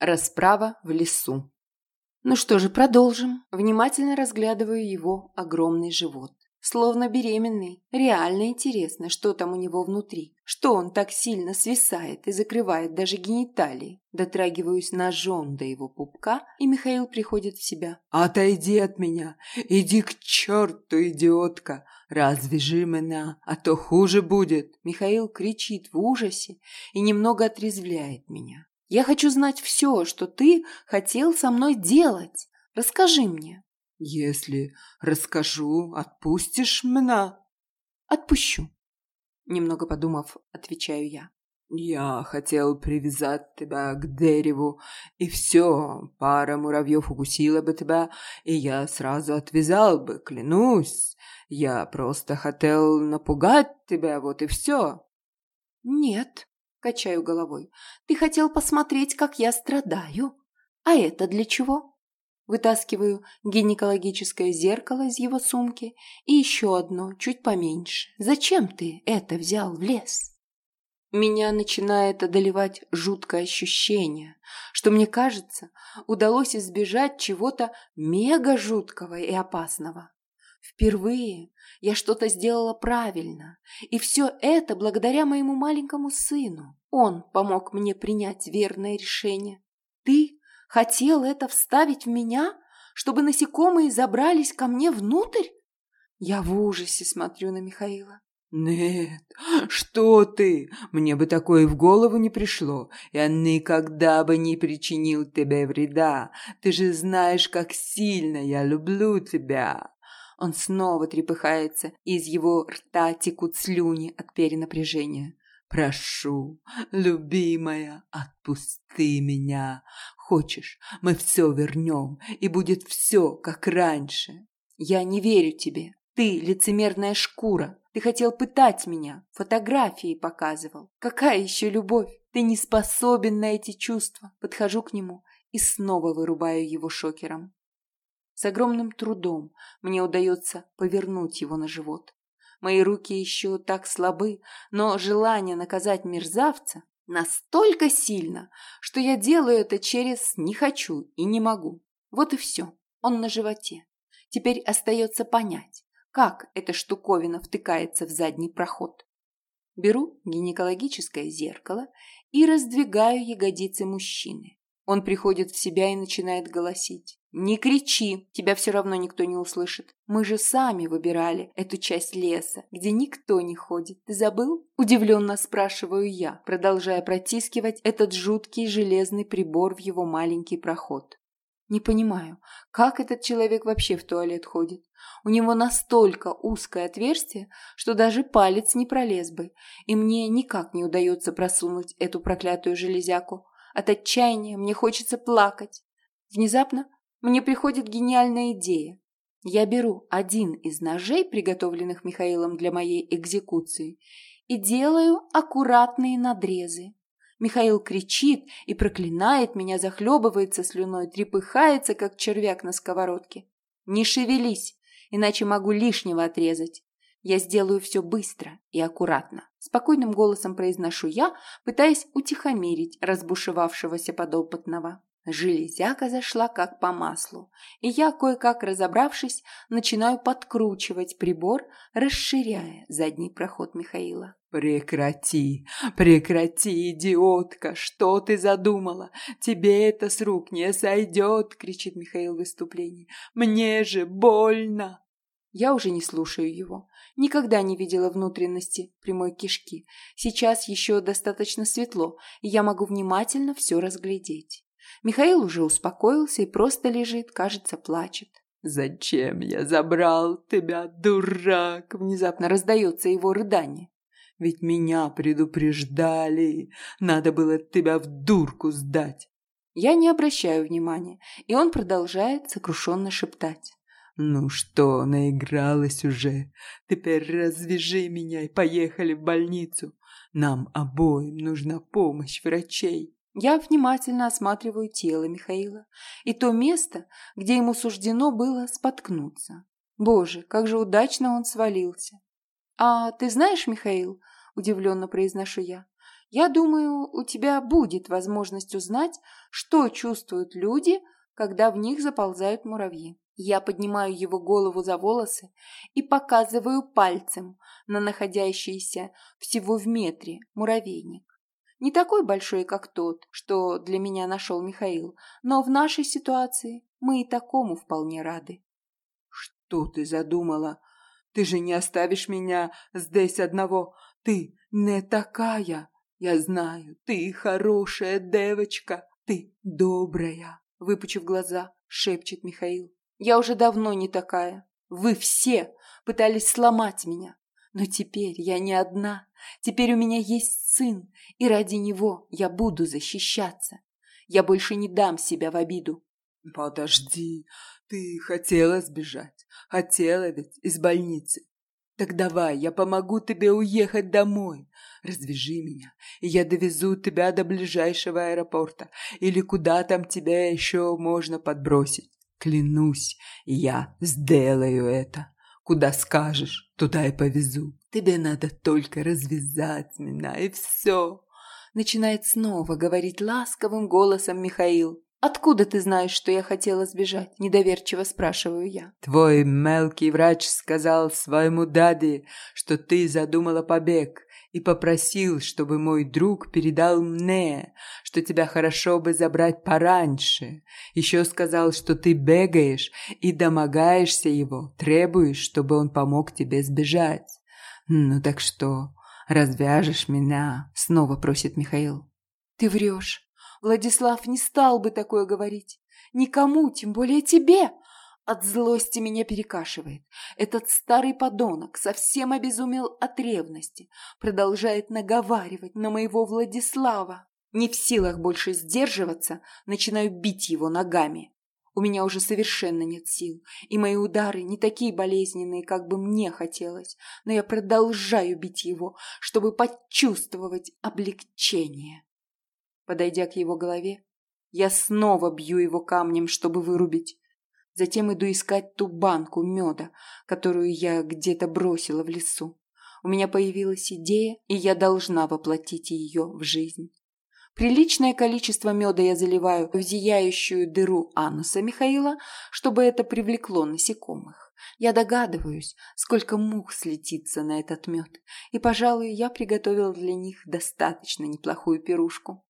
Расправа в лесу. Ну что же, продолжим. Внимательно разглядываю его огромный живот. Словно беременный. Реально интересно, что там у него внутри. Что он так сильно свисает и закрывает даже гениталии. Дотрагиваюсь ножом до его пупка, и Михаил приходит в себя. «Отойди от меня! Иди к черту, идиотка! Развяжи меня, а то хуже будет!» Михаил кричит в ужасе и немного отрезвляет меня. «Я хочу знать все, что ты хотел со мной делать. Расскажи мне». «Если расскажу, отпустишь меня?» «Отпущу», — немного подумав, отвечаю я. «Я хотел привязать тебя к дереву, и все, пара муравьев укусила бы тебя, и я сразу отвязал бы, клянусь. Я просто хотел напугать тебя, вот и все». «Нет», — качаю головой, — «ты хотел посмотреть, как я страдаю. А это для чего?» Вытаскиваю гинекологическое зеркало из его сумки и еще одно, чуть поменьше. «Зачем ты это взял в лес?» Меня начинает одолевать жуткое ощущение, что, мне кажется, удалось избежать чего-то мега жуткого и опасного. Впервые я что-то сделала правильно, и все это благодаря моему маленькому сыну. Он помог мне принять верное решение. Ты Хотел это вставить в меня, чтобы насекомые забрались ко мне внутрь? Я в ужасе смотрю на Михаила. «Нет, что ты? Мне бы такое в голову не пришло. Я никогда бы не причинил тебе вреда. Ты же знаешь, как сильно я люблю тебя». Он снова трепыхается, и из его рта текут слюни от перенапряжения. «Прошу, любимая, отпусти меня. Хочешь, мы все вернем, и будет все, как раньше. Я не верю тебе. Ты лицемерная шкура. Ты хотел пытать меня, фотографии показывал. Какая еще любовь? Ты не способен на эти чувства. Подхожу к нему и снова вырубаю его шокером. С огромным трудом мне удается повернуть его на живот. Мои руки еще так слабы, но желание наказать мерзавца Настолько сильно, что я делаю это через «не хочу» и «не могу». Вот и все. Он на животе. Теперь остается понять, как эта штуковина втыкается в задний проход. Беру гинекологическое зеркало и раздвигаю ягодицы мужчины. Он приходит в себя и начинает голосить. «Не кричи, тебя все равно никто не услышит. Мы же сами выбирали эту часть леса, где никто не ходит. Ты забыл?» Удивленно спрашиваю я, продолжая протискивать этот жуткий железный прибор в его маленький проход. Не понимаю, как этот человек вообще в туалет ходит. У него настолько узкое отверстие, что даже палец не пролез бы, и мне никак не удается просунуть эту проклятую железяку. От отчаяния мне хочется плакать. Внезапно мне приходит гениальная идея. Я беру один из ножей, приготовленных Михаилом для моей экзекуции, и делаю аккуратные надрезы. Михаил кричит и проклинает меня, захлебывается слюной, трепыхается, как червяк на сковородке. «Не шевелись, иначе могу лишнего отрезать. Я сделаю все быстро и аккуратно», – спокойным голосом произношу я, пытаясь утихомирить разбушевавшегося подопытного. Железяка зашла как по маслу, и я, кое-как разобравшись, начинаю подкручивать прибор, расширяя задний проход Михаила. «Прекрати, прекрати, идиотка! Что ты задумала? Тебе это с рук не сойдет!» — кричит Михаил в выступлении. «Мне же больно!» Я уже не слушаю его. Никогда не видела внутренности прямой кишки. Сейчас еще достаточно светло, и я могу внимательно все разглядеть. Михаил уже успокоился и просто лежит, кажется, плачет. «Зачем я забрал тебя, дурак?» Внезапно раздается его рыдание. «Ведь меня предупреждали. Надо было тебя в дурку сдать». Я не обращаю внимания, и он продолжает сокрушенно шептать. «Ну что, наигралась уже? Теперь развяжи меня и поехали в больницу. Нам обоим нужна помощь врачей». Я внимательно осматриваю тело Михаила и то место, где ему суждено было споткнуться. Боже, как же удачно он свалился. «А ты знаешь, Михаил?» – удивленно произношу я. Я думаю, у тебя будет возможность узнать, что чувствуют люди, когда в них заползают муравьи. Я поднимаю его голову за волосы и показываю пальцем на находящийся всего в метре муравейник. Не такой большой, как тот, что для меня нашел Михаил, но в нашей ситуации мы и такому вполне рады. «Что ты задумала? Ты же не оставишь меня здесь одного. Ты не такая. Я знаю, ты хорошая девочка, ты добрая», выпучив глаза, шепчет Михаил. «Я уже давно не такая. Вы все пытались сломать меня. Но теперь я не одна. Теперь у меня есть сын, и ради него я буду защищаться. Я больше не дам себя в обиду. Подожди, ты хотела сбежать. Хотела ведь из больницы. Так давай, я помогу тебе уехать домой. Развяжи меня, и я довезу тебя до ближайшего аэропорта. Или куда там тебя еще можно подбросить. Клянусь, я сделаю это. Куда скажешь, туда и повезу. Тебе надо только развязать меня, и все. Начинает снова говорить ласковым голосом Михаил. «Откуда ты знаешь, что я хотела сбежать?» – недоверчиво спрашиваю я. «Твой мелкий врач сказал своему даде, что ты задумала побег и попросил, чтобы мой друг передал мне, что тебя хорошо бы забрать пораньше. Еще сказал, что ты бегаешь и домогаешься его, требуешь, чтобы он помог тебе сбежать. Ну так что, развяжешь меня?» — снова просит Михаил. «Ты врешь. Владислав не стал бы такое говорить. Никому, тем более тебе!» От злости меня перекашивает. Этот старый подонок совсем обезумел от ревности. Продолжает наговаривать на моего Владислава. Не в силах больше сдерживаться, начинаю бить его ногами. У меня уже совершенно нет сил, и мои удары не такие болезненные, как бы мне хотелось, но я продолжаю бить его, чтобы почувствовать облегчение. Подойдя к его голове, я снова бью его камнем, чтобы вырубить. Затем иду искать ту банку меда, которую я где-то бросила в лесу. У меня появилась идея, и я должна воплотить ее в жизнь. Приличное количество меда я заливаю в зияющую дыру ануса Михаила, чтобы это привлекло насекомых. Я догадываюсь, сколько мух слетится на этот мед, и, пожалуй, я приготовила для них достаточно неплохую пирушку.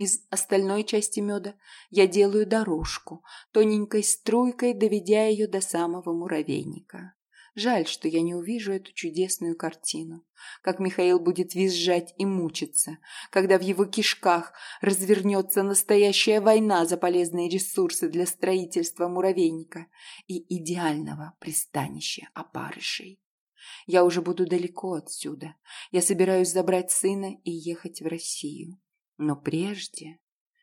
Из остальной части меда я делаю дорожку, тоненькой струйкой доведя ее до самого муравейника. Жаль, что я не увижу эту чудесную картину. Как Михаил будет визжать и мучиться, когда в его кишках развернется настоящая война за полезные ресурсы для строительства муравейника и идеального пристанища опарышей. Я уже буду далеко отсюда. Я собираюсь забрать сына и ехать в Россию. Но прежде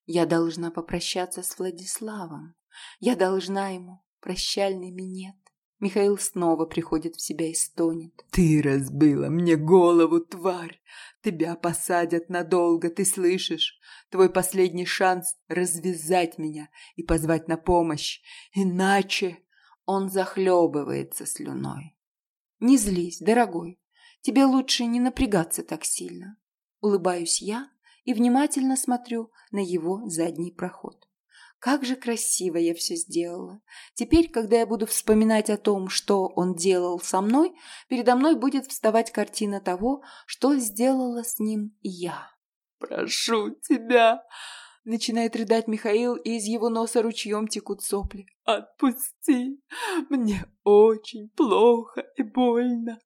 я должна попрощаться с Владиславом. Я должна ему прощальный минет. Михаил снова приходит в себя и стонет. «Ты разбила мне голову, тварь! Тебя посадят надолго, ты слышишь? Твой последний шанс развязать меня и позвать на помощь. Иначе...» Он захлебывается слюной. «Не злись, дорогой. Тебе лучше не напрягаться так сильно». Улыбаюсь я и внимательно смотрю на его задний проход. Как же красиво я все сделала. Теперь, когда я буду вспоминать о том, что он делал со мной, передо мной будет вставать картина того, что сделала с ним я. «Прошу тебя!» Начинает рыдать Михаил, и из его носа ручьем текут сопли. «Отпусти! Мне очень плохо и больно!»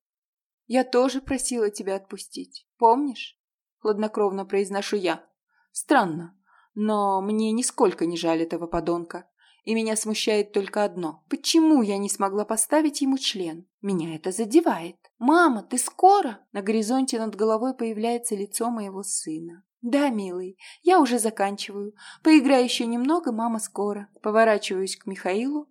«Я тоже просила тебя отпустить, помнишь?» Хладнокровно произношу я. Странно, но мне нисколько не жаль этого подонка. И меня смущает только одно. Почему я не смогла поставить ему член? Меня это задевает. «Мама, ты скоро?» На горизонте над головой появляется лицо моего сына. «Да, милый, я уже заканчиваю. Поиграй еще немного, мама скоро». Поворачиваюсь к Михаилу.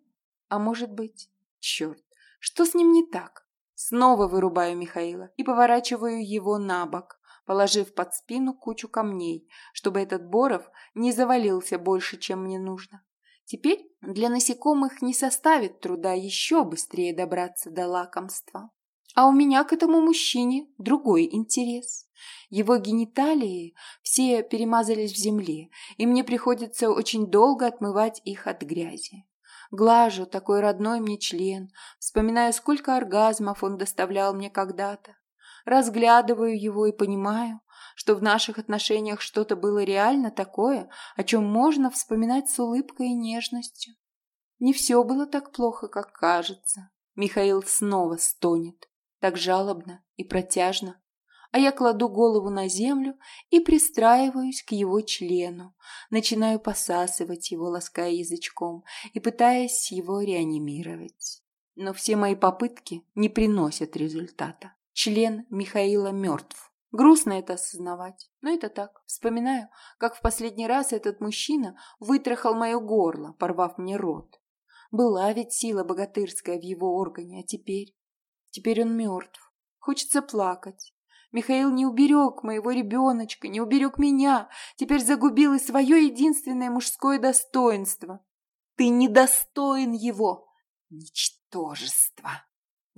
А может быть... Черт, что с ним не так? Снова вырубаю Михаила и поворачиваю его на бок положив под спину кучу камней, чтобы этот Боров не завалился больше, чем мне нужно. Теперь для насекомых не составит труда еще быстрее добраться до лакомства. А у меня к этому мужчине другой интерес. Его гениталии все перемазались в земле, и мне приходится очень долго отмывать их от грязи. Глажу такой родной мне член, вспоминаю, сколько оргазмов он доставлял мне когда-то. Разглядываю его и понимаю, что в наших отношениях что-то было реально такое, о чем можно вспоминать с улыбкой и нежностью. Не все было так плохо, как кажется. Михаил снова стонет, так жалобно и протяжно, а я кладу голову на землю и пристраиваюсь к его члену, начинаю посасывать его, лаская язычком и пытаясь его реанимировать. Но все мои попытки не приносят результата. Член Михаила мертв. Грустно это осознавать, но это так. Вспоминаю, как в последний раз этот мужчина вытрахал мое горло, порвав мне рот. Была ведь сила богатырская в его органе, а теперь... Теперь он мертв. Хочется плакать. Михаил не уберег моего ребеночка, не уберег меня, теперь загубил и свое единственное мужское достоинство. Ты недостоин его, ничтожество.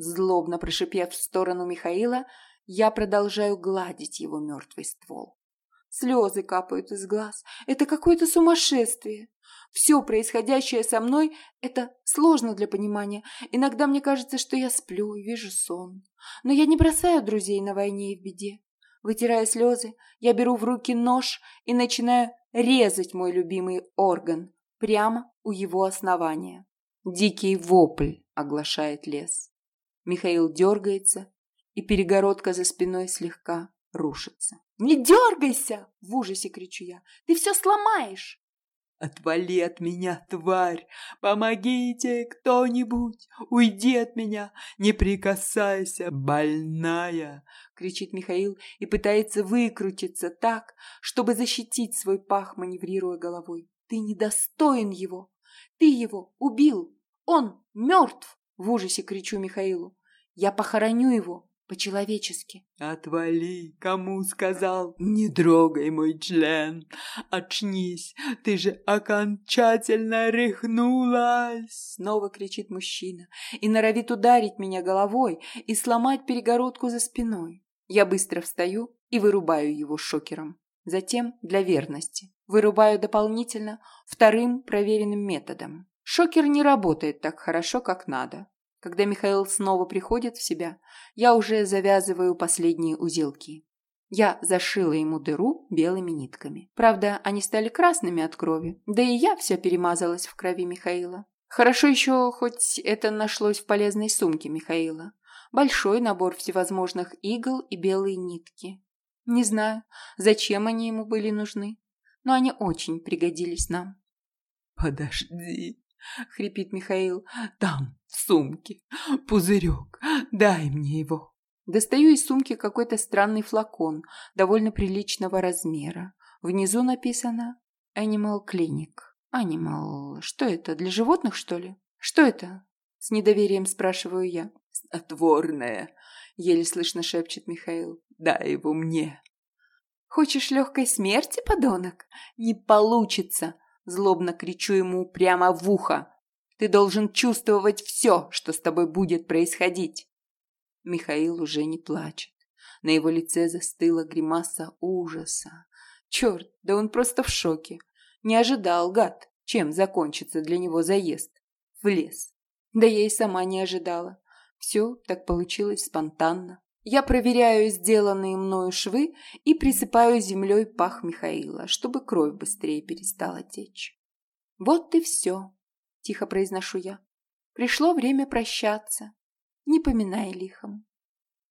Злобно прошипев в сторону Михаила, я продолжаю гладить его мертвый ствол. Слезы капают из глаз. Это какое-то сумасшествие. Все происходящее со мной – это сложно для понимания. Иногда мне кажется, что я сплю и вижу сон. Но я не бросаю друзей на войне и в беде. Вытирая слезы, я беру в руки нож и начинаю резать мой любимый орган прямо у его основания. Дикий вопль оглашает лес. Михаил дергается, и перегородка за спиной слегка рушится. «Не дергайся!» – в ужасе кричу я. «Ты все сломаешь!» «Отвали от меня, тварь! Помогите кто-нибудь! Уйди от меня! Не прикасайся, больная!» кричит Михаил и пытается выкрутиться так, чтобы защитить свой пах, маневрируя головой. «Ты недостоин его! Ты его убил! Он мертв!» В ужасе кричу Михаилу. «Я похороню его, по-человечески. «Отвали! Кому сказал? Не трогай мой член! Очнись! Ты же окончательно рехнулась!» Снова кричит мужчина и норовит ударить меня головой и сломать перегородку за спиной. Я быстро встаю и вырубаю его шокером. Затем, для верности, вырубаю дополнительно вторым проверенным методом. Шокер не работает так хорошо, как надо. Когда Михаил снова приходит в себя, я уже завязываю последние узелки. Я зашила ему дыру белыми нитками. Правда, они стали красными от крови, да и я вся перемазалась в крови Михаила. Хорошо еще, хоть это нашлось в полезной сумке Михаила. Большой набор всевозможных игл и белые нитки. Не знаю, зачем они ему были нужны, но они очень пригодились нам. «Подожди», — хрипит Михаил. «Там, в сумке, пузырек. Дай мне его». Достаю из сумки какой-то странный флакон, довольно приличного размера. Внизу написано «Animal Clinic». «Animal... Что это, для животных, что ли?» «Что это?» С недоверием спрашиваю я. «Снотворное», — еле слышно шепчет Михаил. «Дай его мне». «Хочешь легкой смерти, подонок? Не получится!» Злобно кричу ему прямо в ухо. Ты должен чувствовать все, что с тобой будет происходить. Михаил уже не плачет. На его лице застыла гримаса ужаса. Черт, да он просто в шоке. Не ожидал, гад, чем закончится для него заезд. В лес. Да я и сама не ожидала. Все так получилось спонтанно. Я проверяю сделанные мною швы и присыпаю землей пах Михаила, чтобы кровь быстрее перестала течь. «Вот и все», — тихо произношу я. «Пришло время прощаться. Не поминай лихом».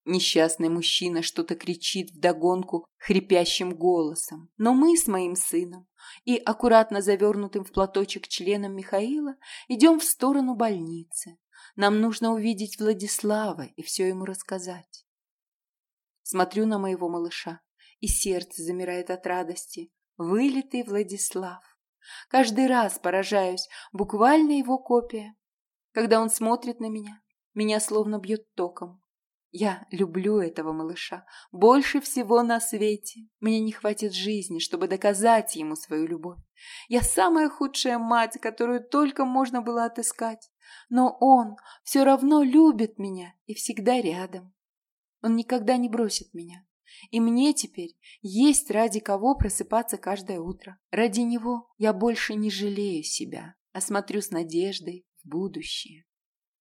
Несчастный мужчина что-то кричит вдогонку хрипящим голосом. Но мы с моим сыном и аккуратно завернутым в платочек членом Михаила идем в сторону больницы. Нам нужно увидеть Владислава и все ему рассказать. Смотрю на моего малыша, и сердце замирает от радости. Вылитый Владислав. Каждый раз поражаюсь, буквально его копия. Когда он смотрит на меня, меня словно бьет током. Я люблю этого малыша больше всего на свете. Мне не хватит жизни, чтобы доказать ему свою любовь. Я самая худшая мать, которую только можно было отыскать. Но он все равно любит меня и всегда рядом. Он никогда не бросит меня. И мне теперь есть ради кого просыпаться каждое утро. Ради него я больше не жалею себя, а смотрю с надеждой в будущее.